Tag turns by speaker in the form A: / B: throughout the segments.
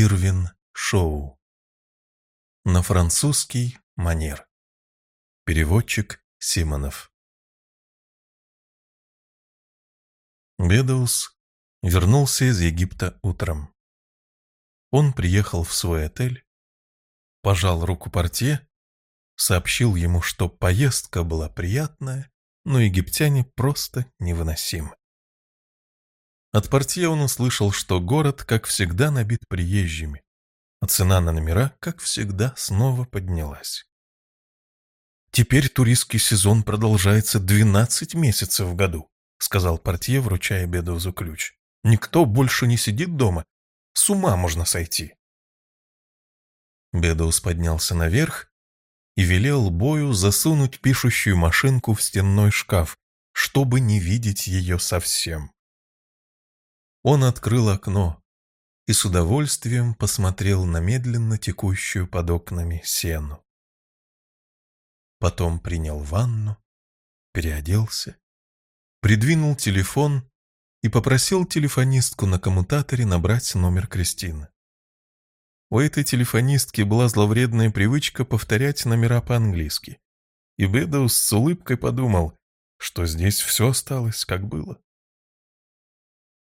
A: Ирвин Шоу. На французский манер. Переводчик Симонов. Бедоус вернулся из Египта утром. Он приехал в свой отель, пожал руку портье, сообщил ему, что поездка была приятная, но египтяне просто невыносимы. От портье он услышал, что город, как всегда, набит приезжими, а цена на номера, как всегда, снова поднялась. «Теперь туристский сезон продолжается 12 месяцев в году», сказал портье, вручая Бедоузу ключ. «Никто больше не сидит дома. С ума можно сойти». Бедоуз поднялся наверх и велел Бою засунуть пишущую машинку в стенной шкаф, чтобы не видеть ее совсем. Он открыл окно и с удовольствием посмотрел на медленно текущую под окнами сену. Потом принял ванну, переоделся, придвинул телефон и попросил телефонистку на коммутаторе набрать номер Кристины. У этой телефонистки была зловредная привычка повторять номера по-английски, и Бедоус с улыбкой подумал, что здесь все осталось, как было.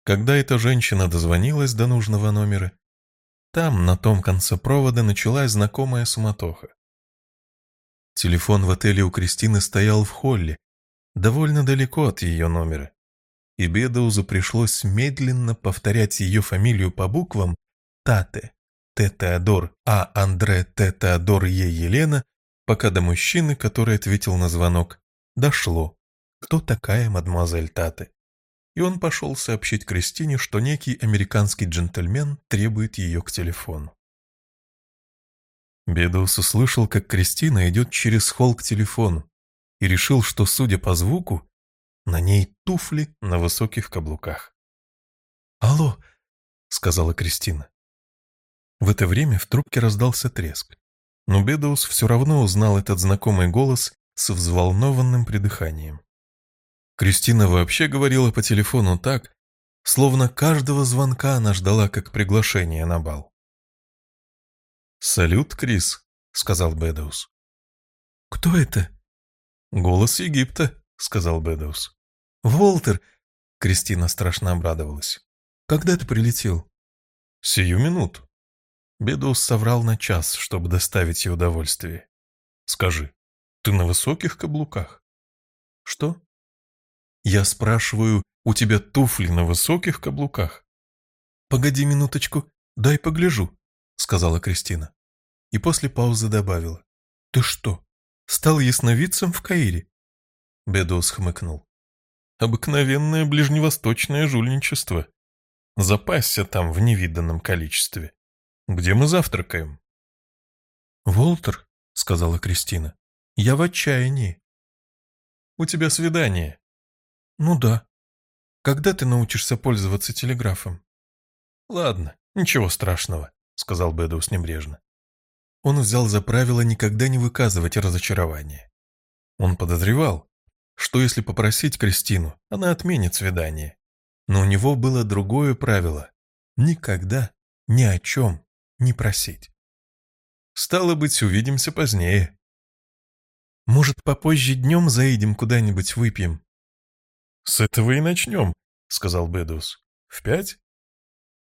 A: Когда эта женщина дозвонилась до нужного номера, там, на том конце провода, началась знакомая суматоха. Телефон в отеле у Кристины стоял в холле, довольно далеко от ее номера, и Бедаузу пришлось медленно повторять ее фамилию по буквам Тате, Т. Теодор, А. Андре, Т. Теодор, Е. Елена, пока до мужчины, который ответил на звонок, дошло, кто такая мадемуазель Тате и он пошел сообщить Кристине, что некий американский джентльмен требует ее к телефону. Бедоус услышал, как Кристина идет через холл к телефону, и решил, что, судя по звуку, на ней туфли на высоких каблуках. «Алло!» — сказала Кристина. В это время в трубке раздался треск, но Бедоус все равно узнал этот знакомый голос с взволнованным придыханием. Кристина вообще говорила по телефону так, словно каждого звонка она ждала как приглашение на бал. «Салют, Крис», — сказал Бэдоус. «Кто это?» «Голос Египта», — сказал Бэдоус. «Волтер!» — Кристина страшно обрадовалась. «Когда ты прилетел?» «Сию минуту». Бедоус соврал на час, чтобы доставить ей удовольствие. «Скажи, ты на высоких каблуках?» «Что?» Я спрашиваю, у тебя туфли на высоких каблуках? Погоди минуточку, дай погляжу, сказала Кристина. И после паузы добавила. Ты что, стал ясновидцем в Каире? Бедоус хмыкнул. Обыкновенное ближневосточное жульничество. Запасся там в невиданном количестве. Где мы завтракаем? Волтер, сказала Кристина, я в отчаянии. У тебя свидание, «Ну да. Когда ты научишься пользоваться телеграфом?» «Ладно, ничего страшного», — сказал Бэдоус небрежно. Он взял за правило никогда не выказывать разочарование. Он подозревал, что если попросить Кристину, она отменит свидание. Но у него было другое правило — никогда ни о чем не просить. Стало быть, увидимся позднее. Может, попозже днем заедем куда-нибудь выпьем? «С этого и начнем», — сказал Бедус. «В пять?»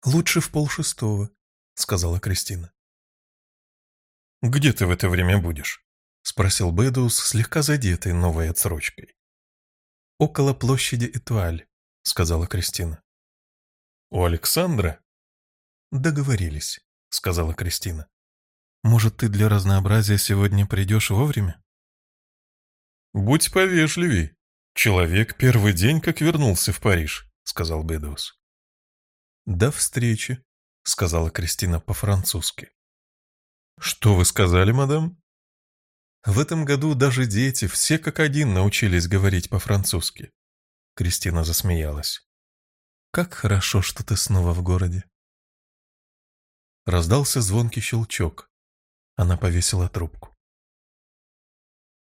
A: «Лучше в полшестого», — сказала Кристина. «Где ты в это время будешь?» — спросил Бедус, слегка задетый новой отсрочкой. «Около площади Этуаль», — сказала Кристина. «У Александра?» «Договорились», — сказала Кристина. «Может, ты для разнообразия сегодня придешь вовремя?» «Будь повежливей», «Человек первый день как вернулся в Париж», — сказал Бедоус. «До встречи», — сказала Кристина по-французски. «Что вы сказали, мадам?» В этом году даже дети все как один научились говорить по-французски. Кристина засмеялась. «Как хорошо, что ты снова в городе». Раздался звонкий щелчок. Она повесила трубку.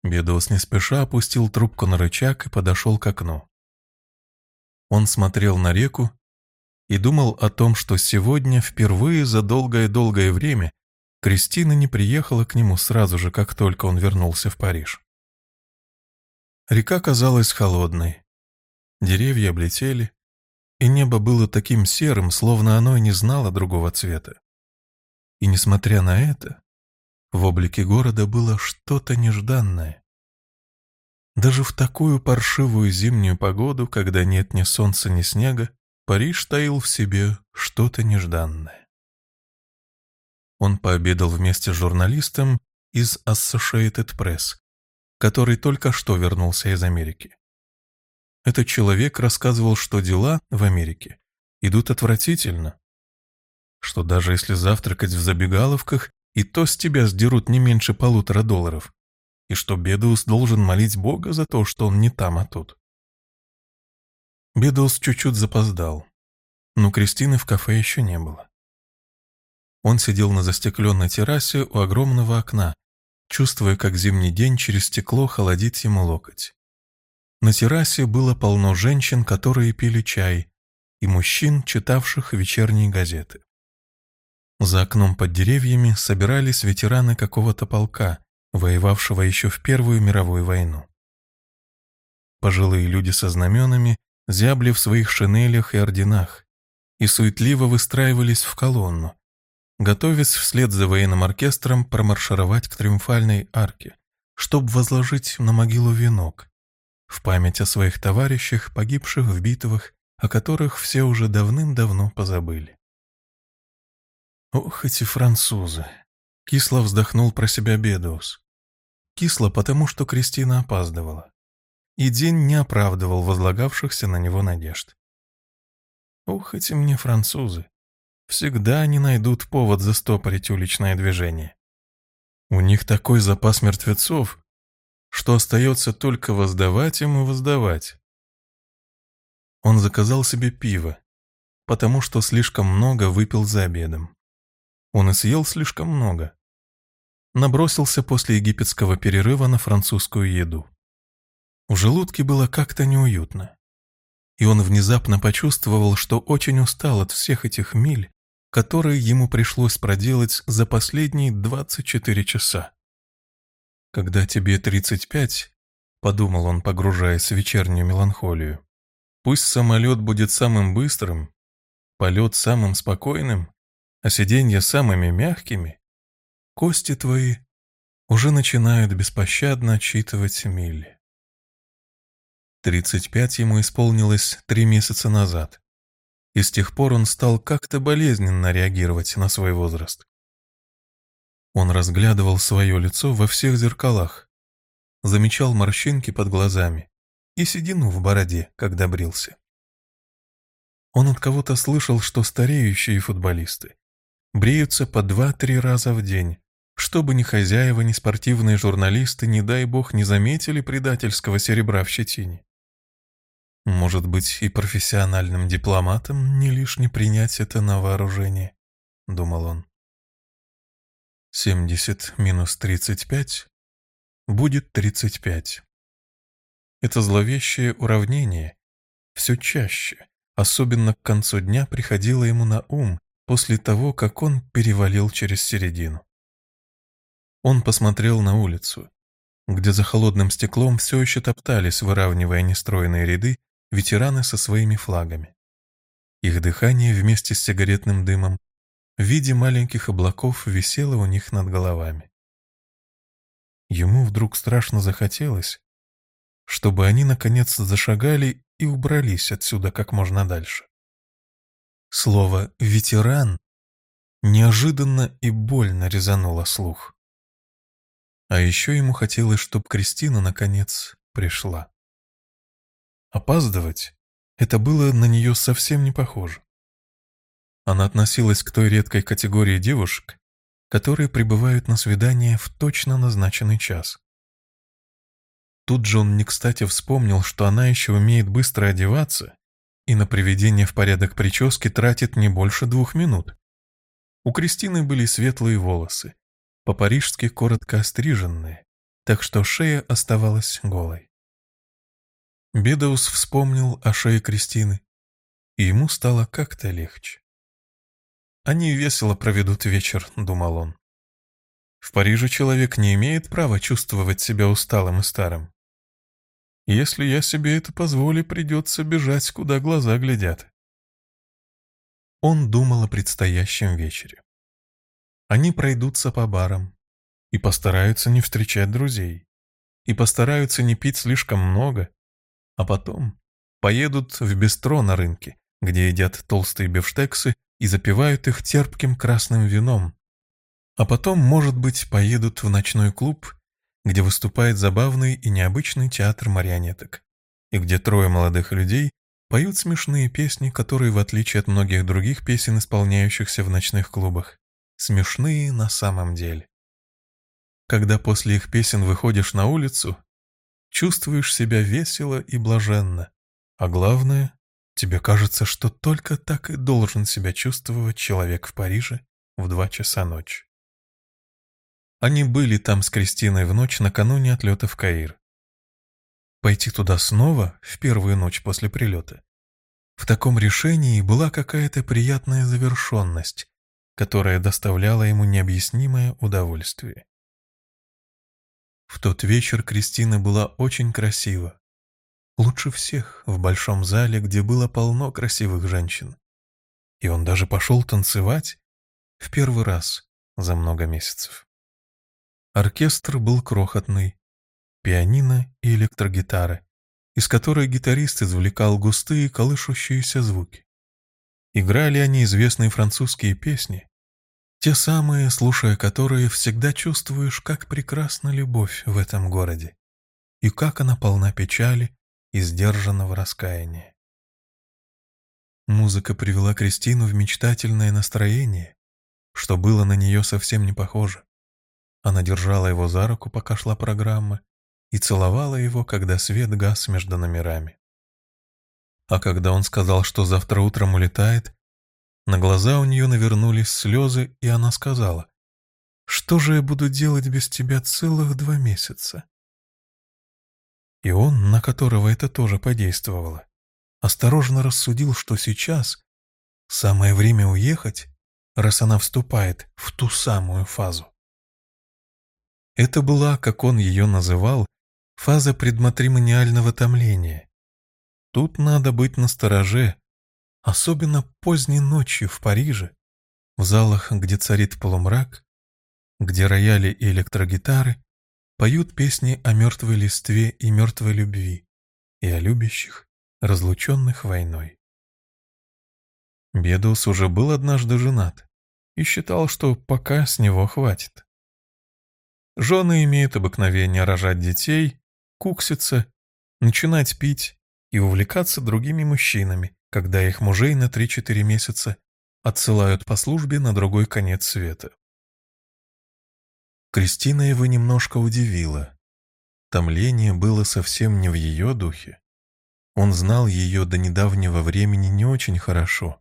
A: Бедос не спеша опустил трубку на рычаг и подошел к окну. Он смотрел на реку и думал о том, что сегодня, впервые за долгое-долгое время, Кристина не приехала к нему сразу же, как только он вернулся в Париж. Река казалась холодной, деревья облетели, и небо было таким серым, словно оно и не знало другого цвета. И несмотря на это, в облике города было что-то нежданное. Даже в такую паршивую зимнюю погоду, когда нет ни солнца, ни снега, Париж таил в себе что-то нежданное. Он пообедал вместе с журналистом из Associated Press, который только что вернулся из Америки. Этот человек рассказывал, что дела в Америке идут отвратительно, что даже если завтракать в забегаловках, и то с тебя сдерут не меньше полутора долларов, и что Бедус должен молить Бога за то, что он не там, а тут. Бедус чуть-чуть запоздал, но Кристины в кафе еще не было. Он сидел на застекленной террасе у огромного окна, чувствуя, как зимний день через стекло холодит ему локоть. На террасе было полно женщин, которые пили чай, и мужчин, читавших вечерние газеты. За окном под деревьями собирались ветераны какого-то полка, воевавшего еще в Первую мировую войну. Пожилые люди со знаменами зябли в своих шинелях и орденах и суетливо выстраивались в колонну, готовясь вслед за военным оркестром промаршировать к триумфальной арке, чтобы возложить на могилу венок, в память о своих товарищах, погибших в битвах, о которых все уже давным-давно позабыли. Ох, эти французы! Кисло вздохнул про себя Бедоус. Кисло, потому что Кристина опаздывала. И день не оправдывал возлагавшихся на него надежд. Ох, эти мне французы! Всегда они найдут повод застопорить уличное движение. У них такой запас мертвецов, что остается только воздавать им и воздавать. Он заказал себе пиво, потому что слишком много выпил за обедом. Он и съел слишком много. Набросился после египетского перерыва на французскую еду. В желудке было как-то неуютно. И он внезапно почувствовал, что очень устал от всех этих миль, которые ему пришлось проделать за последние 24 часа. «Когда тебе 35», — подумал он, погружаясь в вечернюю меланхолию, «пусть самолет будет самым быстрым, полет самым спокойным, а сиденья самыми мягкими, кости твои уже начинают беспощадно отчитывать мили. Тридцать пять ему исполнилось три месяца назад, и с тех пор он стал как-то болезненно реагировать на свой возраст. Он разглядывал свое лицо во всех зеркалах, замечал морщинки под глазами и седину в бороде, когда брился. Он от кого-то слышал, что стареющие футболисты бреются по два-три раза в день, чтобы ни хозяева, ни спортивные журналисты, не дай бог, не заметили предательского серебра в щетине. Может быть, и профессиональным дипломатам не лишне принять это на вооружение, думал он. 70 минус 35 будет 35. Это зловещее уравнение все чаще, особенно к концу дня, приходило ему на ум, после того, как он перевалил через середину. Он посмотрел на улицу, где за холодным стеклом все еще топтались, выравнивая нестроенные ряды, ветераны со своими флагами. Их дыхание вместе с сигаретным дымом в виде маленьких облаков висело у них над головами. Ему вдруг страшно захотелось, чтобы они наконец зашагали и убрались отсюда как можно дальше. Слово «ветеран» неожиданно и больно резануло слух. А еще ему хотелось, чтобы Кристина, наконец, пришла. Опаздывать — это было на нее совсем не похоже. Она относилась к той редкой категории девушек, которые прибывают на свидание в точно назначенный час. Тут же он не кстати вспомнил, что она еще умеет быстро одеваться и на приведение в порядок прически тратит не больше двух минут. У Кристины были светлые волосы, по-парижски коротко остриженные, так что шея оставалась голой. Бедаус вспомнил о шее Кристины и ему стало как-то легче. «Они весело проведут вечер», — думал он. «В Париже человек не имеет права чувствовать себя усталым и старым. Если я себе это позволю, придется бежать, куда глаза глядят». Он думал о предстоящем вечере. Они пройдутся по барам и постараются не встречать друзей, и постараются не пить слишком много, а потом поедут в бистро на рынке, где едят толстые бифштексы и запивают их терпким красным вином. А потом, может быть, поедут в ночной клуб, где выступает забавный и необычный театр марионеток, и где трое молодых людей поют смешные песни, которые, в отличие от многих других песен, исполняющихся в ночных клубах, смешные на самом деле. Когда после их песен выходишь на улицу, чувствуешь себя весело и блаженно, а главное, тебе кажется, что только так и должен себя чувствовать человек в Париже в два часа ночи. Они были там с Кристиной в ночь накануне отлета в Каир. Пойти туда снова в первую ночь после прилета. В таком решении была какая-то приятная завершенность, которая доставляла ему необъяснимое удовольствие. В тот вечер Кристина была очень красива. Лучше всех в большом зале, где было полно красивых женщин. И он даже пошел танцевать в первый раз за много месяцев. Оркестр был крохотный, пианино и электрогитары, из которой гитарист извлекал густые колышущиеся звуки. Играли они известные французские песни, те самые, слушая которые, всегда чувствуешь, как прекрасна любовь в этом городе, и как она полна печали и сдержанного раскаяния. Музыка привела Кристину в мечтательное настроение, что было на нее совсем не похоже. Она держала его за руку, пока шла программа, и целовала его, когда свет гас между номерами. А когда он сказал, что завтра утром улетает, на глаза у нее навернулись слезы, и она сказала, «Что же я буду делать без тебя целых два месяца?» И он, на которого это тоже подействовало, осторожно рассудил, что сейчас самое время уехать, раз она вступает в ту самую фазу. Это была, как он ее называл, фаза предматримониального томления. Тут надо быть настороже, особенно поздней ночью в Париже, в залах, где царит полумрак, где рояли и электрогитары поют песни о мертвой листве и мертвой любви и о любящих, разлученных войной. Бедус уже был однажды женат и считал, что пока с него хватит. Жены имеют обыкновение рожать детей, кукситься, начинать пить и увлекаться другими мужчинами, когда их мужей на 3-4 месяца отсылают по службе на другой конец света. Кристина его немножко удивила. Томление было совсем не в ее духе. Он знал ее до недавнего времени не очень хорошо,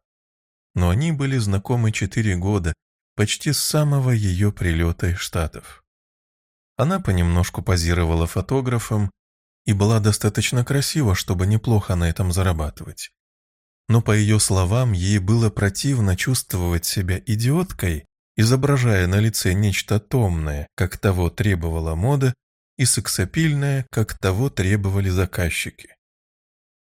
A: но они были знакомы четыре года, почти с самого ее прилета из Штатов. Она понемножку позировала фотографом и была достаточно красива, чтобы неплохо на этом зарабатывать но, по ее словам, ей было противно чувствовать себя идиоткой, изображая на лице нечто томное, как того требовала мода, и сексапильное, как того требовали заказчики.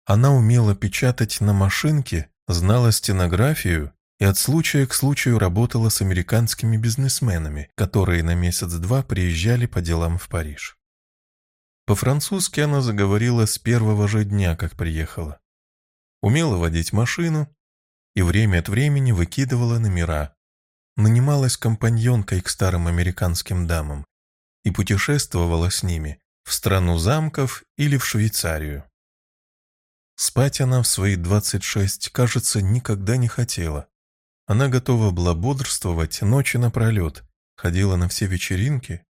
A: Она умела печатать на машинке, знала стенографию и от случая к случаю работала с американскими бизнесменами, которые на месяц-два приезжали по делам в Париж. По-французски она заговорила с первого же дня, как приехала умела водить машину и время от времени выкидывала номера, нанималась компаньонкой к старым американским дамам и путешествовала с ними в страну замков или в Швейцарию. Спать она в свои 26, кажется, никогда не хотела. Она готова была бодрствовать ночи напролет, ходила на все вечеринки,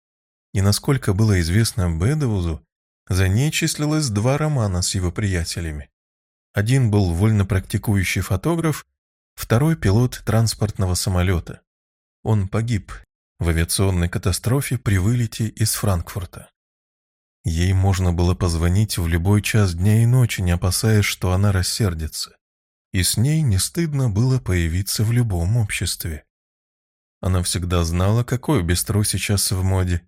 A: и, насколько было известно Бэдоузу, за ней числилось два романа с его приятелями. Один был вольно практикующий фотограф, второй пилот транспортного самолета. Он погиб в авиационной катастрофе при вылете из Франкфурта. Ей можно было позвонить в любой час дня и ночи, не опасаясь, что она рассердится. И с ней не стыдно было появиться в любом обществе. Она всегда знала, какой бистро сейчас в моде,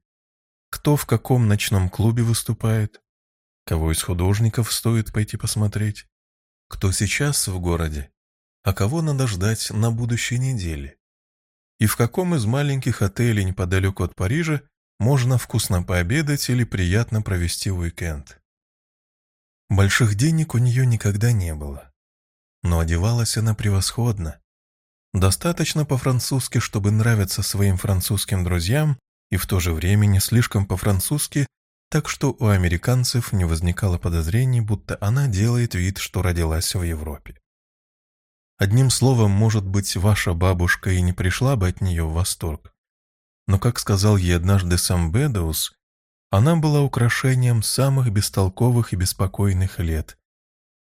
A: кто в каком ночном клубе выступает, кого из художников стоит пойти посмотреть, кто сейчас в городе, а кого надо ждать на будущей неделе, и в каком из маленьких отелей неподалеку от Парижа можно вкусно пообедать или приятно провести уикенд. Больших денег у нее никогда не было. Но одевалась она превосходно. Достаточно по-французски, чтобы нравиться своим французским друзьям, и в то же время не слишком по-французски, так что у американцев не возникало подозрений, будто она делает вид, что родилась в Европе. Одним словом, может быть, ваша бабушка и не пришла бы от нее в восторг. Но, как сказал ей однажды сам Бедоус, она была украшением самых бестолковых и беспокойных лет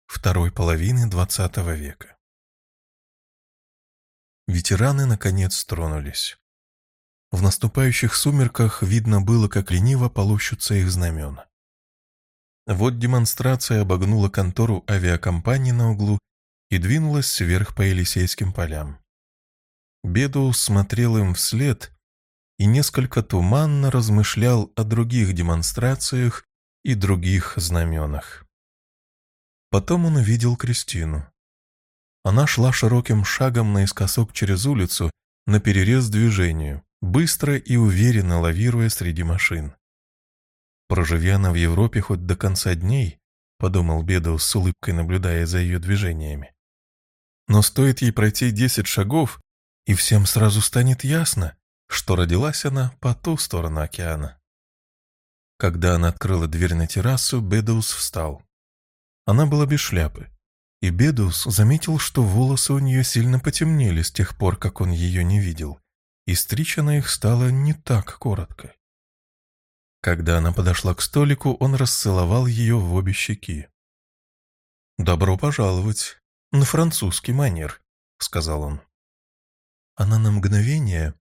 A: второй половины XX века. Ветераны, наконец, тронулись. В наступающих сумерках видно было, как лениво полощутся их знамена. Вот демонстрация обогнула контору авиакомпании на углу и двинулась вверх по Елисейским полям. Бедоус смотрел им вслед и несколько туманно размышлял о других демонстрациях и других знаменах. Потом он увидел Кристину. Она шла широким шагом наискосок через улицу на перерез движению, быстро и уверенно лавируя среди машин. Проживя она в Европе хоть до конца дней, подумал Бедоус с улыбкой, наблюдая за ее движениями. Но стоит ей пройти десять шагов, и всем сразу станет ясно, что родилась она по ту сторону океана. Когда она открыла дверь на террасу, Бедоус встал. Она была без шляпы, и Бедоус заметил, что волосы у нее сильно потемнели с тех пор, как он ее не видел, и стричь она их стала не так коротко. Когда она подошла к столику, он расцеловал ее в обе щеки. «Добро пожаловать на французский манер», — сказал он. Она на мгновение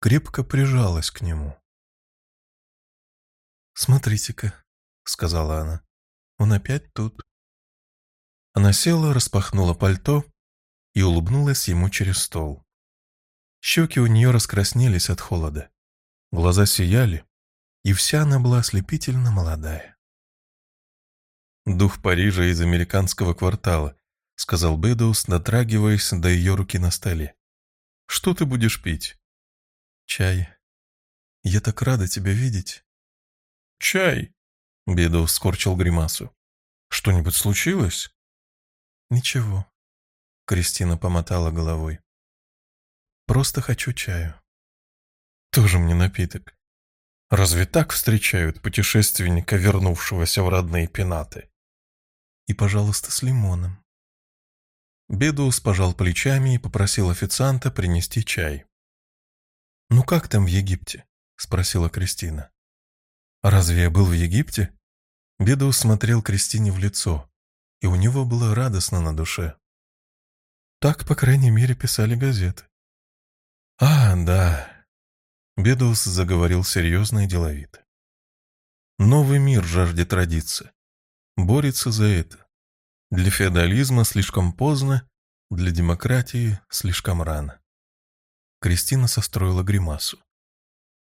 A: крепко прижалась к нему. «Смотрите-ка», — сказала она, — «он опять тут». Она села, распахнула пальто и улыбнулась ему через стол. Щеки у нее раскраснелись от холода, глаза сияли, и вся она была ослепительно молодая. «Дух Парижа из американского квартала», — сказал Бэдоус, дотрагиваясь до ее руки на столе. «Что ты будешь пить?» «Чай. Я так рада тебя видеть». «Чай?» — Бедоу скорчил гримасу. «Что-нибудь случилось?» «Ничего», — Кристина помотала головой. «Просто хочу чаю». «Тоже мне напиток. Разве так встречают путешественника, вернувшегося в родные пенаты?» «И, пожалуйста, с лимоном». Бедус пожал плечами и попросил официанта принести чай. «Ну как там в Египте?» — спросила Кристина. «Разве я был в Египте?» Беда смотрел Кристине в лицо, и у него было радостно на душе. Так, по крайней мере, писали газеты. «А, да», — Бедус заговорил серьезно и деловито. «Новый мир жаждет родиться. Борется за это. Для феодализма слишком поздно, для демократии слишком рано. Кристина состроила гримасу.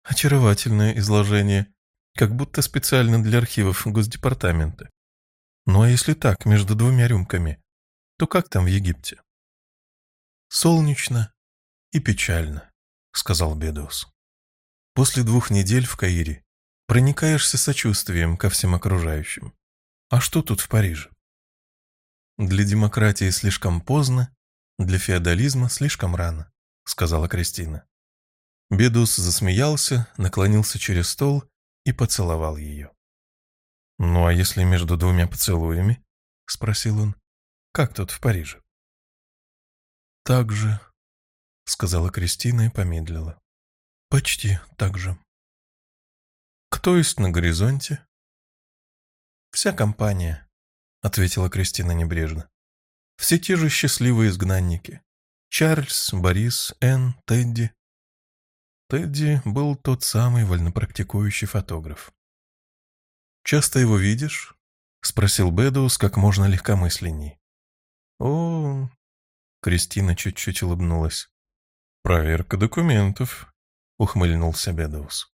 A: Очаровательное изложение, как будто специально для архивов Госдепартамента. Ну а если так, между двумя рюмками, то как там в Египте? Солнечно и печально, сказал Бедоус. После двух недель в Каире проникаешься сочувствием ко всем окружающим. А что тут в Париже? Для демократии слишком поздно, для феодализма слишком рано. — сказала Кристина. Бедус засмеялся, наклонился через стол и поцеловал ее. «Ну а если между двумя поцелуями?» — спросил он. «Как тут в Париже?» «Так же», — сказала Кристина и помедлила. «Почти так же». «Кто есть на горизонте?» «Вся компания», — ответила Кристина небрежно. «Все те же счастливые изгнанники. Чарльз, Борис, Энн, Тедди. Тедди был тот самый вольнопрактикующий фотограф. «Часто его видишь?» — спросил Бэдоус как можно легкомысленней. «О, Кристина чуть-чуть улыбнулась. «Проверка документов», — ухмыльнулся Бедоус.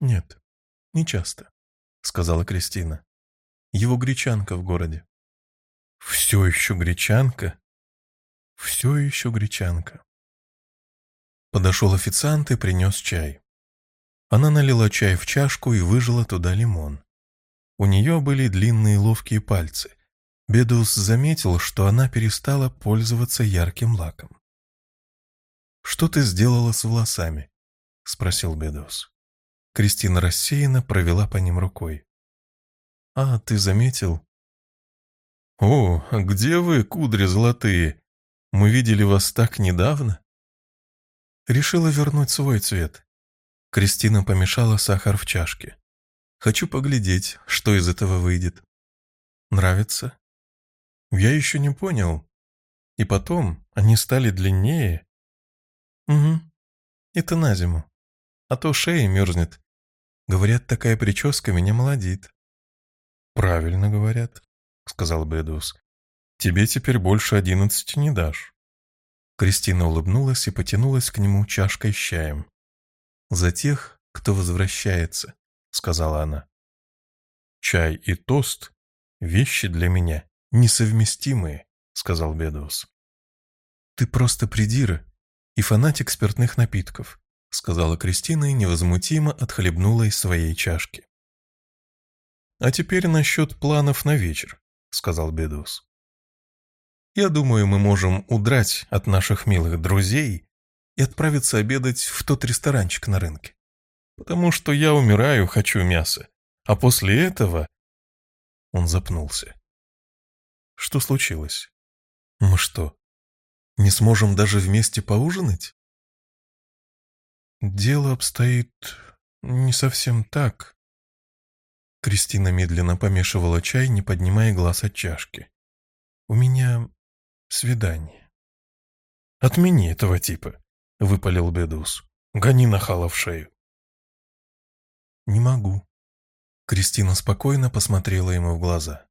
A: «Нет, не часто», — сказала Кристина. «Его гречанка в городе». «Все еще гречанка?» «Все еще гречанка». Подошел официант и принес чай. Она налила чай в чашку и выжила туда лимон. У нее были длинные ловкие пальцы. Бедус заметил, что она перестала пользоваться ярким лаком. «Что ты сделала с волосами?» — спросил Бедус. Кристина рассеянно провела по ним рукой. «А, ты заметил?» «О, где вы, кудри золотые? Мы видели вас так недавно?» Решила вернуть свой цвет. Кристина помешала сахар в чашке. Хочу поглядеть, что из этого выйдет. Нравится? Я еще не понял. И потом, они стали длиннее. Угу. Это на зиму. А то шея мерзнет. Говорят, такая прическа меня молодит. Правильно говорят, сказал Бэдус. Тебе теперь больше одиннадцати не дашь. Кристина улыбнулась и потянулась к нему чашкой с чаем. «За тех, кто возвращается», — сказала она. «Чай и тост — вещи для меня несовместимые», — сказал Бедоус. «Ты просто придира и фанатик спиртных напитков», — сказала Кристина и невозмутимо отхлебнула из своей чашки. «А теперь насчет планов на вечер», — сказал Бедоус. Я думаю, мы можем удрать от наших милых друзей и отправиться обедать в тот ресторанчик на рынке. Потому что я умираю, хочу мяса. А после этого...» Он запнулся. «Что случилось? Мы что, не сможем даже вместе поужинать?» «Дело обстоит не совсем так». Кристина медленно помешивала чай, не поднимая глаз от чашки. «У меня свидание. «Отмени этого типа», — выпалил Бедус. «Гони нахала в шею». «Не могу». Кристина спокойно посмотрела ему в глаза.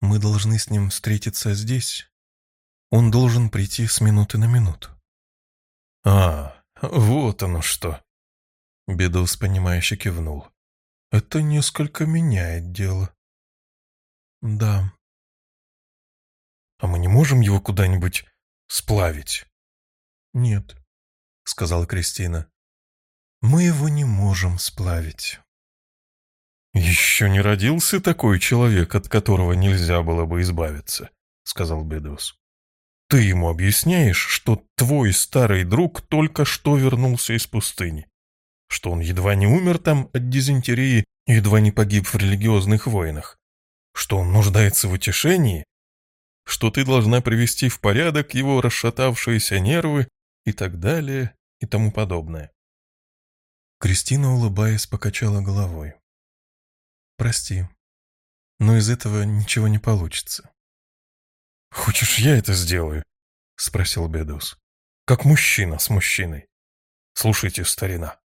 A: «Мы должны с ним встретиться здесь. Он должен прийти с минуты на минуту». «А, вот оно что!» Бедус, понимающе кивнул. «Это несколько меняет дело». «Да», а мы не можем его куда-нибудь сплавить?» «Нет», — сказала Кристина. «Мы его не можем сплавить». «Еще не родился такой человек, от которого нельзя было бы избавиться», — сказал Бедус. «Ты ему объясняешь, что твой старый друг только что вернулся из пустыни, что он едва не умер там от дизентерии едва не погиб в религиозных войнах, что он нуждается в утешении, что ты должна привести в порядок его расшатавшиеся нервы и так далее и тому подобное. Кристина, улыбаясь, покачала головой. «Прости, но из этого ничего не получится». «Хочешь, я это сделаю?» — спросил Бедус. «Как мужчина с мужчиной. Слушайте, старина,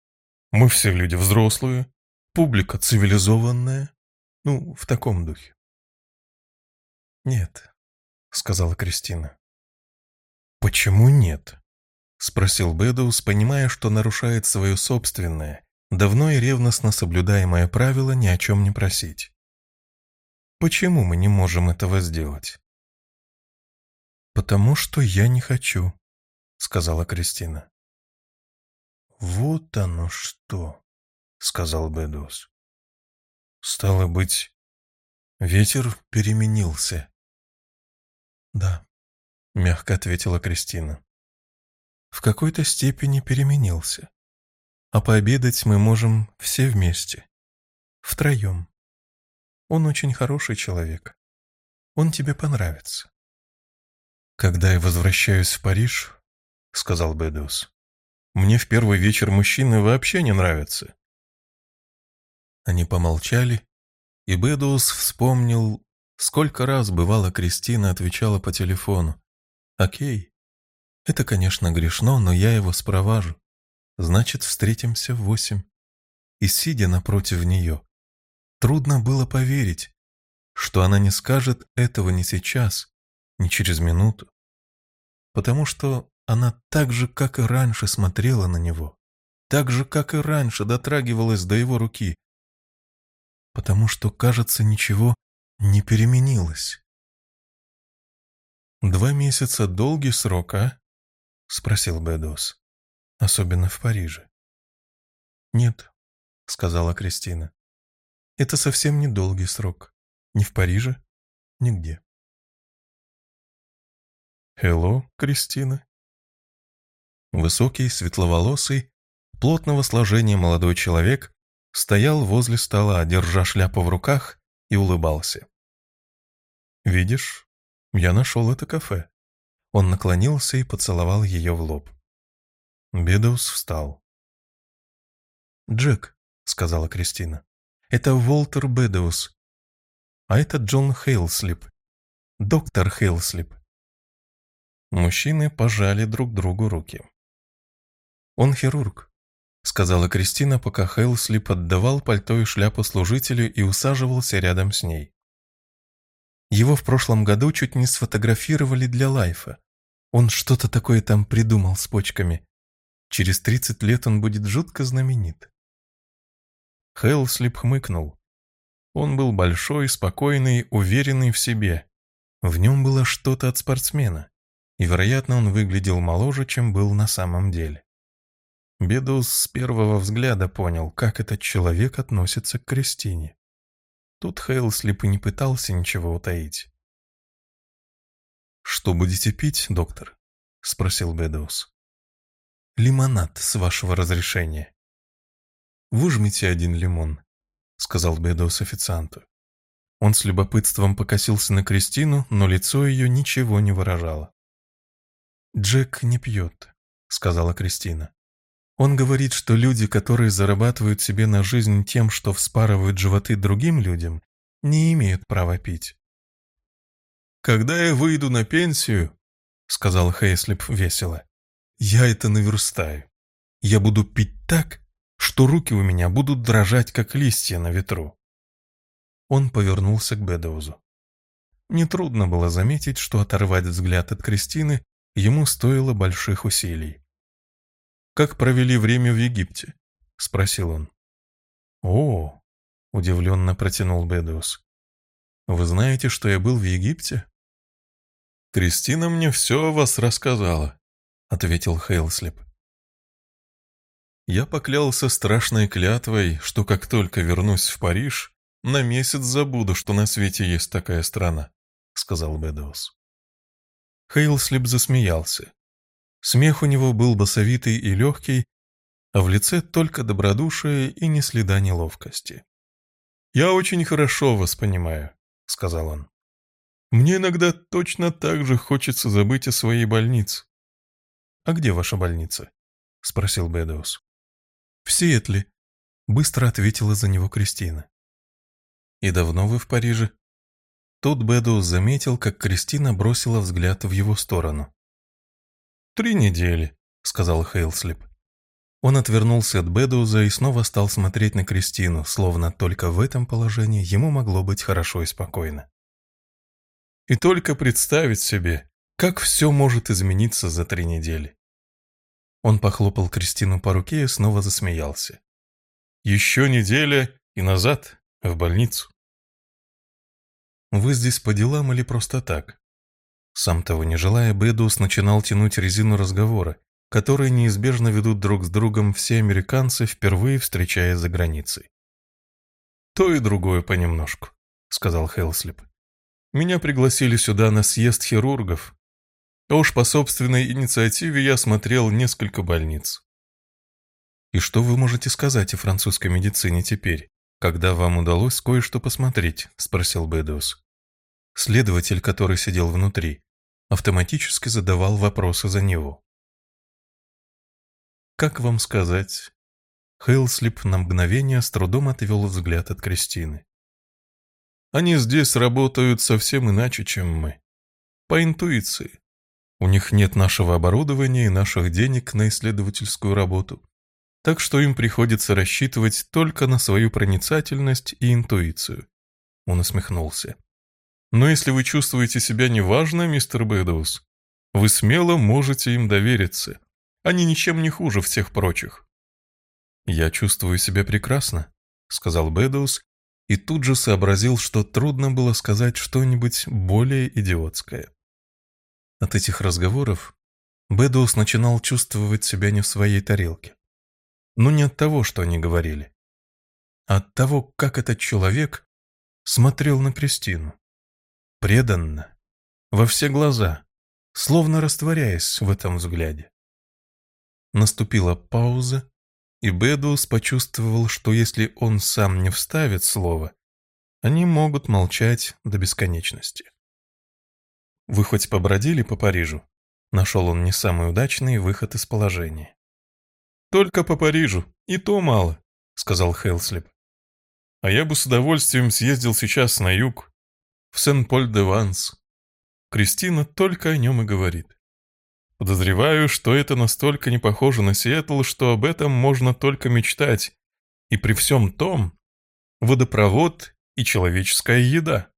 A: мы все люди взрослые, публика цивилизованная, ну, в таком духе». «Нет, — сказала Кристина. «Почему нет?» — спросил Бэдоус, понимая, что нарушает свое собственное, давно и ревностно соблюдаемое правило ни о чем не просить. «Почему мы не можем этого сделать?» «Потому что я не хочу», — сказала Кристина. «Вот оно что», — сказал Бэдоус. «Стало быть, ветер переменился». «Да», — мягко ответила Кристина. «В какой-то степени переменился. А пообедать мы можем все вместе. Втроем. Он очень хороший человек. Он тебе понравится». «Когда я возвращаюсь в Париж», — сказал Бедус, — «мне в первый вечер мужчины вообще не нравятся». Они помолчали, и Бедус вспомнил Сколько раз, бывало, Кристина отвечала по телефону. «Окей. Это, конечно, грешно, но я его спроважу. Значит, встретимся в восемь». И, сидя напротив нее, трудно было поверить, что она не скажет этого ни сейчас, ни через минуту. потому что она так же, как и раньше, смотрела на него, так же, как и раньше, дотрагивалась до его руки, потому что, кажется, ничего не переменилось. «Два месяца — долгий срок, а?» — спросил Бэдос. «Особенно в Париже». «Нет», — сказала Кристина. «Это совсем не долгий срок. Ни в Париже, нигде». «Хелло, Кристина». Высокий, светловолосый, плотного сложения молодой человек стоял возле стола, держа шляпу в руках, и улыбался. «Видишь, я нашел это кафе». Он наклонился и поцеловал ее в лоб. Бедоус встал. «Джек», — сказала Кристина, — «это Уолтер Бедоус, а это Джон Хейлслип, доктор Хейлслип». Мужчины пожали друг другу руки. «Он хирург», — сказала Кристина, пока Хейлслип отдавал пальто и шляпу служителю и усаживался рядом с ней. Его в прошлом году чуть не сфотографировали для лайфа. Он что-то такое там придумал с почками. Через 30 лет он будет жутко знаменит. Хейлслип хмыкнул. Он был большой, спокойный, уверенный в себе. В нем было что-то от спортсмена, и, вероятно, он выглядел моложе, чем был на самом деле. Бедус с первого взгляда понял, как этот человек относится к Кристине. Тут Хейлслип и не пытался ничего утаить. «Что будете пить, доктор?» — спросил Бедус. «Лимонад, с вашего разрешения». «Выжмите один лимон», — сказал Бедус официанту. Он с любопытством покосился на Кристину, но лицо ее ничего не выражало. «Джек не пьет», — сказала Кристина. Он говорит, что люди, которые зарабатывают себе на жизнь тем, что вспарывают животы другим людям, не имеют права пить. «Когда я выйду на пенсию», — сказал Хейслип весело, — «я это наверстаю. Я буду пить так, что руки у меня будут дрожать, как листья на ветру». Он повернулся к Бедоузу. Нетрудно было заметить, что оторвать взгляд от Кристины ему стоило больших усилий. «Как провели время в Египте?» — спросил он. «О!» — удивленно протянул Бедус. «Вы знаете, что я был в Египте?» «Кристина мне все о вас рассказала», — ответил Хейлслип. «Я поклялся страшной клятвой, что как только вернусь в Париж, на месяц забуду, что на свете есть такая страна», — сказал Бедоус. Хейлслип засмеялся. Смех у него был басовитый и легкий, а в лице только добродушие и ни следа неловкости. «Я очень хорошо вас понимаю», — сказал он. «Мне иногда точно так же хочется забыть о своей больнице». «А где ваша больница?» — спросил Бэдоус. «В Сиэтле», — быстро ответила за него Кристина. «И давно вы в Париже?» Тут Бэдоус заметил, как Кристина бросила взгляд в его сторону. «Три недели», — сказал Хейлслип. Он отвернулся от Бедуза и снова стал смотреть на Кристину, словно только в этом положении ему могло быть хорошо и спокойно. И только представить себе, как все может измениться за три недели. Он похлопал Кристину по руке и снова засмеялся. «Еще неделя и назад, в больницу». «Вы здесь по делам или просто так?» Сам того не желая, Бэдус начинал тянуть резину разговора, которые неизбежно ведут друг с другом все американцы, впервые встречаясь за границей. «То и другое понемножку», — сказал Хелслип. «Меня пригласили сюда на съезд хирургов. А уж по собственной инициативе я смотрел несколько больниц». «И что вы можете сказать о французской медицине теперь, когда вам удалось кое-что посмотреть?» — спросил Бэдус. Следователь, который сидел внутри, автоматически задавал вопросы за него. «Как вам сказать?» Хейлслип на мгновение с трудом отвел взгляд от Кристины. «Они здесь работают совсем иначе, чем мы. По интуиции. У них нет нашего оборудования и наших денег на исследовательскую работу, так что им приходится рассчитывать только на свою проницательность и интуицию». Он усмехнулся. Но если вы чувствуете себя неважно, мистер Бэдоус, Вы смело можете им довериться. Они ничем не хуже всех прочих». «Я чувствую себя прекрасно», — сказал Бэдоус, и тут же сообразил, что трудно было сказать что-нибудь более идиотское. От этих разговоров Бэдоус начинал чувствовать себя не в своей тарелке. Но не от того, что они говорили, а от того, как этот человек смотрел на Кристину. Преданно, во все глаза, словно растворяясь в этом взгляде. Наступила пауза, и Бэдуус почувствовал, что если он сам не вставит слово, они могут молчать до бесконечности. «Вы хоть побродили по Парижу?» Нашел он не самый удачный выход из положения. «Только по Парижу, и то мало», — сказал Хейлслип. «А я бы с удовольствием съездил сейчас на юг, в Сен-Поль-де-Ванс. Кристина только о нем и говорит. Подозреваю, что это настолько не похоже на Сиэтл, что об этом можно только мечтать. И при всем том, водопровод и человеческая еда.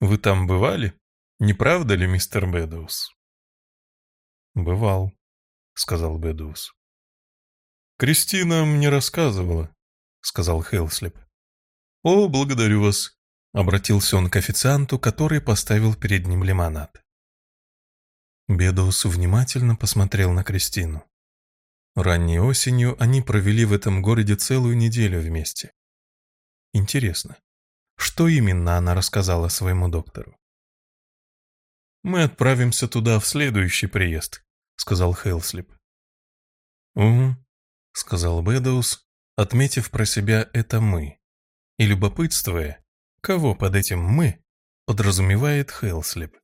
A: Вы там бывали? Не правда ли, мистер Бэдоус? Бывал, сказал Бэдоус. Кристина мне рассказывала, сказал Хейлслип. О, благодарю вас, обратился он к официанту, который поставил перед ним лимонад. Бедоус внимательно посмотрел на Кристину. Ранней осенью они провели в этом городе целую неделю вместе. Интересно, что именно она рассказала своему доктору? «Мы отправимся туда в следующий приезд», — сказал Хейлслип. «Угу», — сказал Бэдоус, отметив про себя это «мы», и любопытствуя, кого под этим «мы» подразумевает Хейлслип.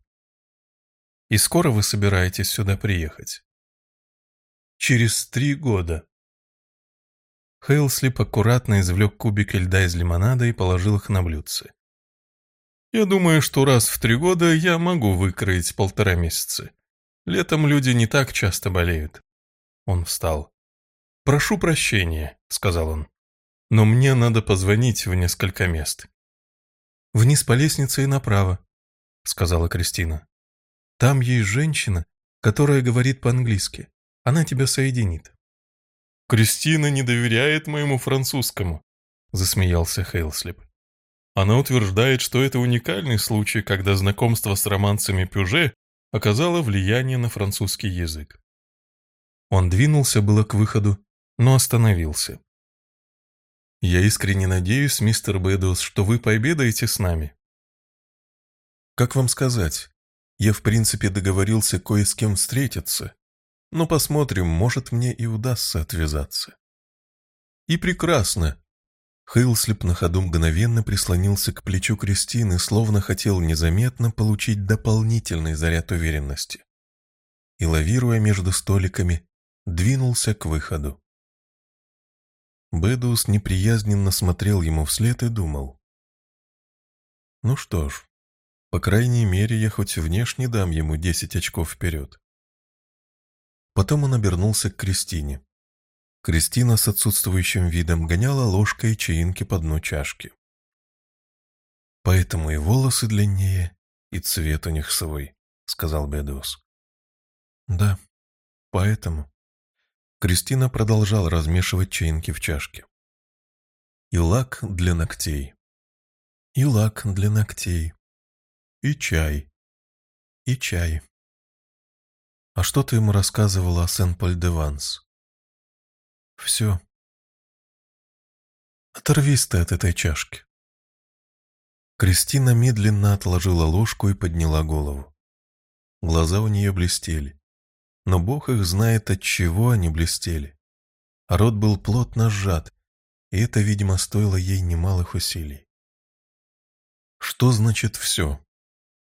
A: И скоро вы собираетесь сюда приехать? Через три года. Хейлслип аккуратно извлек кубики льда из лимонада и положил их на блюдце. Я думаю, что раз в три года я могу выкроить полтора месяца. Летом люди не так часто болеют. Он встал. «Прошу прощения», — сказал он. «Но мне надо позвонить в несколько мест». «Вниз по лестнице и направо», — сказала Кристина. Там есть женщина, которая говорит по-английски. Она тебя соединит». «Кристина не доверяет моему французскому», — засмеялся Хейлслип. Она утверждает, что это уникальный случай, когда знакомство с романцами Пюже оказало влияние на французский язык. Он двинулся было к выходу, но остановился. «Я искренне надеюсь, мистер Бэдоус, что вы пообедаете с нами». «Как вам сказать? Я, в принципе, договорился кое с кем встретиться, но посмотрим, может, мне и удастся отвязаться. И прекрасно. Хейлслип на ходу мгновенно прислонился к плечу Кристины, словно хотел незаметно получить дополнительный заряд уверенности. И, лавируя между столиками, двинулся к выходу. Бэдус неприязненно смотрел ему вслед и думал. Ну что ж, по крайней мере, я хоть внешне дам ему десять очков вперед. Потом он обернулся к Кристине. Кристина с отсутствующим видом гоняла ложкой чаинки по дну чашки. «Поэтому и волосы длиннее, и цвет у них свой», — сказал Бедус. «Да, поэтому». Кристина продолжала размешивать чаинки в чашке. «И лак для ногтей. И лак для ногтей. И чай. И чай. А что ты ему рассказывала о Сен-Поль-де-Ванс? Все. Оторвись ты от этой чашки. Кристина медленно отложила ложку и подняла голову. Глаза у нее блестели. Но Бог их знает, от чего они блестели. Рот был плотно сжат, и это, видимо, стоило ей немалых усилий. Что значит «все»?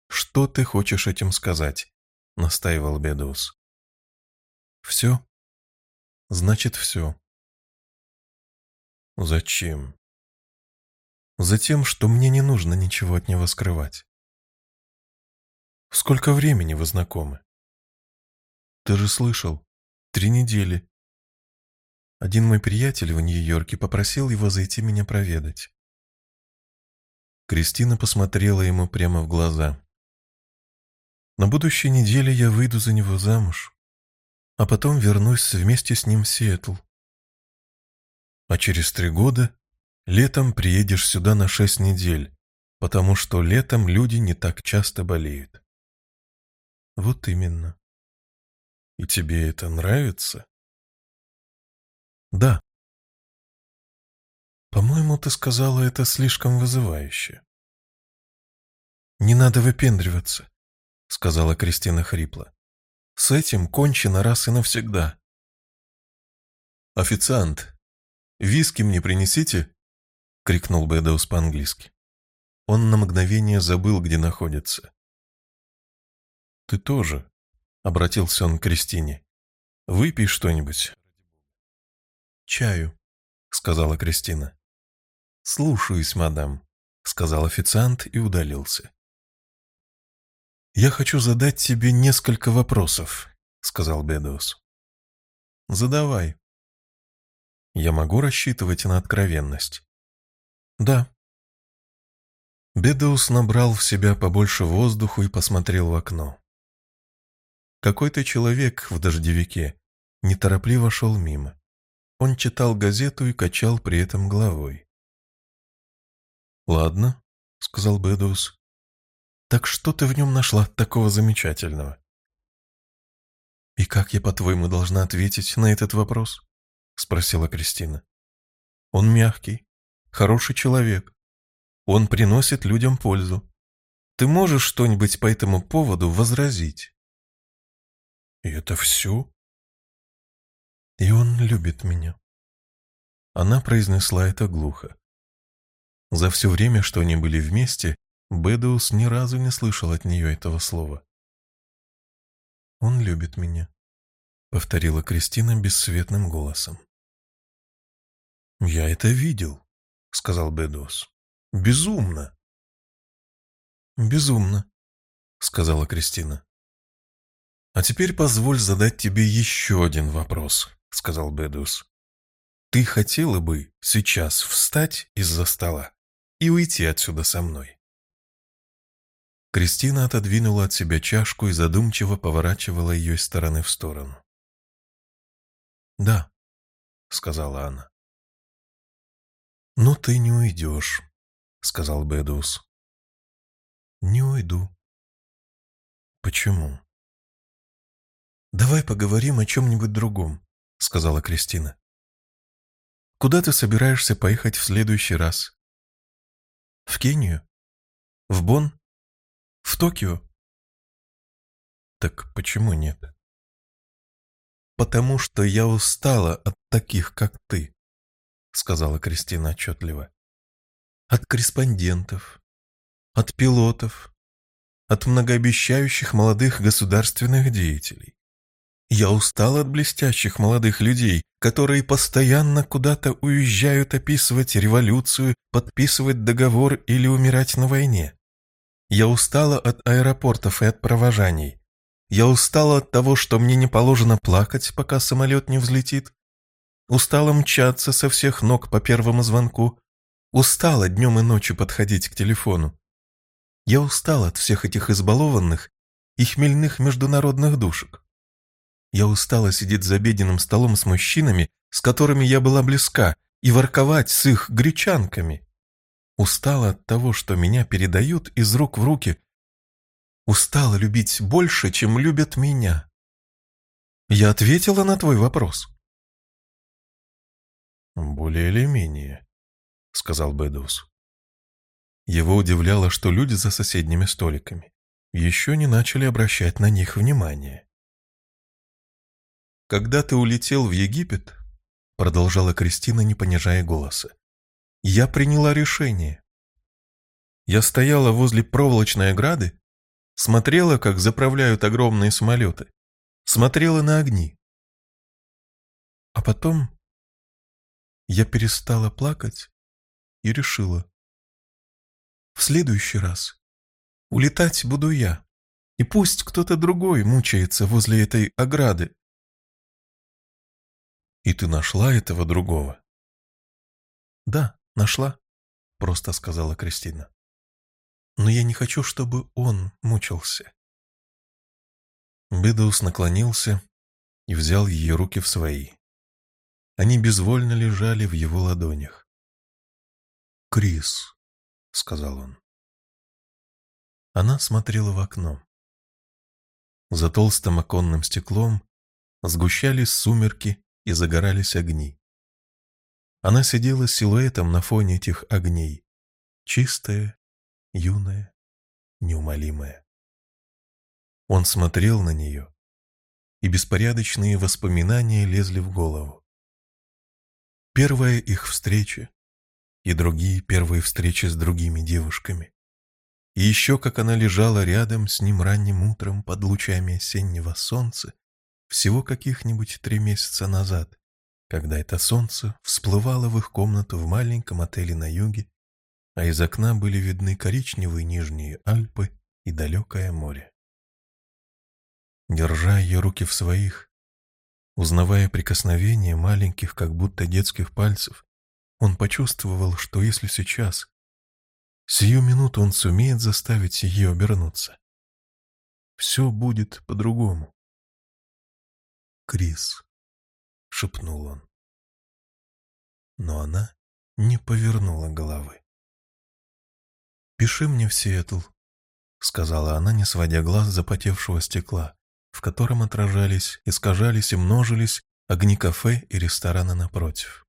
A: «Что ты хочешь этим сказать?» — настаивал Бедус. «Все? Значит, все». «Зачем?» «Затем, что мне не нужно ничего от него скрывать». «Сколько времени вы знакомы?» «Ты же слышал. Три недели. Один мой приятель в Нью-Йорке попросил его зайти меня проведать». Кристина посмотрела ему прямо в глаза. На будущей неделе я выйду за него замуж, а потом вернусь вместе с ним в Сиэтл. А через три года летом приедешь сюда на шесть недель, потому что летом люди не так часто болеют. Вот именно. И тебе это нравится? Да. По-моему, ты сказала это слишком вызывающе. Не надо выпендриваться, сказала Кристина хрипло. С этим кончено раз и навсегда. Официант, виски мне принесите? крикнул Бэдоус по-английски. Он на мгновение забыл, где находится. «Ты тоже», — обратился он к Кристине. «Выпей что-нибудь». «Чаю», — сказала Кристина. «Слушаюсь, мадам», — сказал официант и удалился. «Я хочу задать тебе несколько вопросов», — сказал Бедоус. «Задавай». «Я могу рассчитывать на откровенность?» «Да», Бедоус набрал в себя побольше воздуху и посмотрел в окно. Какой-то человек в дождевике неторопливо шел мимо. Он читал газету и качал при этом головой. «Ладно», — сказал Бедоус. «Так что ты в нем нашла такого замечательного?» «И как я, по-твоему, должна ответить на этот вопрос?» — спросила Кристина. «Он мягкий, хороший человек. Он приносит людям пользу. Ты можешь что-нибудь по этому поводу возразить? И это все? И он любит меня. Она произнесла это глухо. За все время, что они были вместе, Бэдоус ни разу не слышал от нее этого слова. «Он любит меня», — повторила Кристина бесцветным голосом. «Я это видел», — сказал Бэдоус. Безумно. Безумно, сказала Кристина. А теперь позволь задать тебе еще один вопрос, сказал Бедус. Ты хотела бы сейчас встать из-за стола и уйти отсюда со мной? Кристина отодвинула от себя чашку и задумчиво поворачивала ее из стороны в сторону. «Да», — сказала она. «Но ты не уйдешь», сказал Бэдус. «Не уйду». «Почему?» «Давай поговорим о чем-нибудь другом», — сказала Кристина. «Куда ты собираешься поехать в следующий раз? В Кению? В Бонн? В Токио?» «Так почему нет?» «Потому что я устала от таких, как ты», — сказала Кристина отчетливо от корреспондентов, от пилотов, от многообещающих молодых государственных деятелей. Я устал от блестящих молодых людей, которые постоянно куда-то уезжают описывать революцию, подписывать договор или умирать на войне. Я устала от аэропортов и от провожаний. Я устала от того, что мне не положено плакать, пока самолет не взлетит. Устала мчаться со всех ног по первому звонку, Устала днем и ночью подходить к телефону. Я устал от всех этих избалованных и хмельных международных душек. Я устала сидеть за обеденным столом с мужчинами, с которыми я была близка, и ворковать с их гречанками. Устала от того, что меня передают из рук в руки. Устала любить больше, чем любят меня. Я ответила на твой вопрос. Более или менее, — сказал Бэдоус. Его удивляло, что люди за соседними столиками еще не начали обращать на них внимание. «Когда ты улетел в Египет», — продолжала Кристина, не понижая голоса, — «я приняла решение. Я стояла возле проволочной ограды, смотрела, как заправляют огромные самолеты, смотрела на огни. А потом я перестала плакать и решила. В следующий раз улетать буду я, и пусть кто-то другой мучается возле этой ограды. И ты нашла этого другого? Да, нашла, просто сказала Кристина. Но я не хочу, чтобы он мучился. Бедоус наклонился и взял ее руки в свои. Они безвольно лежали в его ладонях. «Крис», — сказал он. Она смотрела в окно. За толстым оконным стеклом сгущались сумерки и загорались огни. Она сидела силуэтом на фоне этих огней, чистая, юная, неумолимая. Он смотрел на нее, и беспорядочные воспоминания лезли в голову. Первая их встреча и другие первые встречи с другими девушками. И еще как она лежала рядом с ним ранним утром под лучами осеннего солнца, всего каких-нибудь три месяца назад, когда это солнце всплывало в их комнату в маленьком отеле на юге, а из окна были видны коричневые нижние Альпы и далекое море. Держа ее руки в своих, узнавая прикосновение маленьких, как будто детских пальцев, он почувствовал, что если сейчас, Сию минуту он сумеет заставить ее обернуться. Все будет по-другому. «Крис», — шепнул он. Но она не повернула головы. «Пиши мне в Сиэтл», — сказала она, не сводя глаз запотевшего стекла, в котором отражались, искажались и множились огни кафе и ресторана напротив.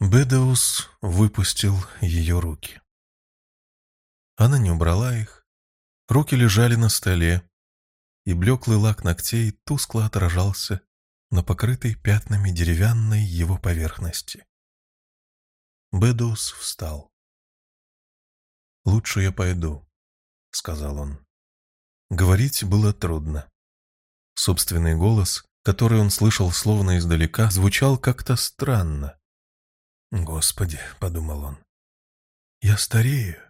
A: Бедаус выпустил ее руки. Она не убрала их. Руки лежали на столе, и блеклый лак ногтей тускло отражался на покрытой пятнами деревянной его поверхности. Бедаус встал. «Лучше я пойду», — сказал он. Говорить было трудно. Собственный голос, который он слышал словно издалека, звучал как-то странно «Господи», — подумал он, — «я старею.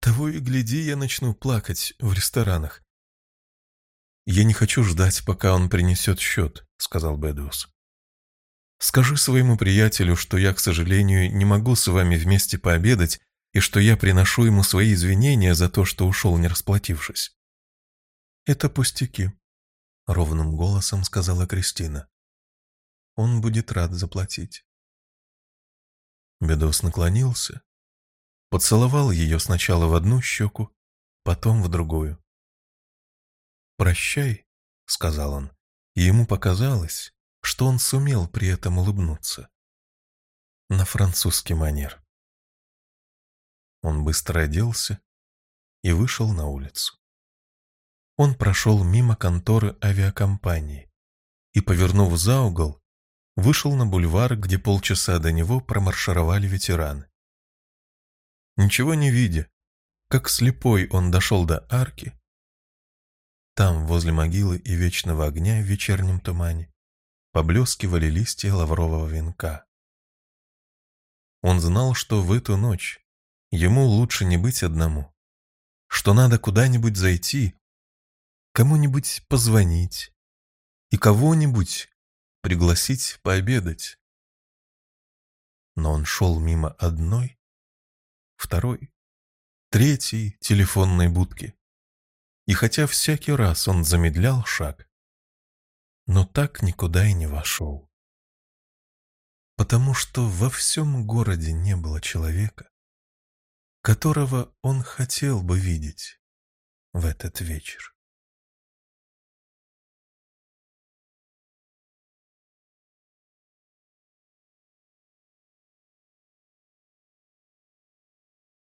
A: Того и гляди, я начну плакать в ресторанах». «Я не хочу ждать, пока он принесет счет», — сказал Бэдуус. «Скажи своему приятелю, что я, к сожалению, не могу с вами вместе пообедать и что я приношу ему свои извинения за то, что ушел, не расплатившись». «Это пустяки», — ровным голосом сказала Кристина. «Он будет рад заплатить». Бедос наклонился, поцеловал ее сначала в одну щеку, потом в другую. «Прощай», — сказал он, и ему показалось, что он сумел при этом улыбнуться. На французский манер. Он быстро оделся и вышел на улицу. Он прошел мимо конторы авиакомпании и, повернув за угол, вышел на бульвар, где полчаса до него промаршировали ветераны. Ничего не видя, как слепой он дошел до арки, там, возле могилы и вечного огня в вечернем тумане, поблескивали листья лаврового венка. Он знал, что в эту ночь ему лучше не быть одному, что надо куда-нибудь зайти, кому-нибудь позвонить и кого-нибудь пригласить пообедать. Но он шел мимо одной, второй, третьей телефонной будки. И хотя всякий раз он замедлял шаг, но так никуда и не вошел. Потому что во всем городе не было человека, которого он хотел бы видеть в этот вечер.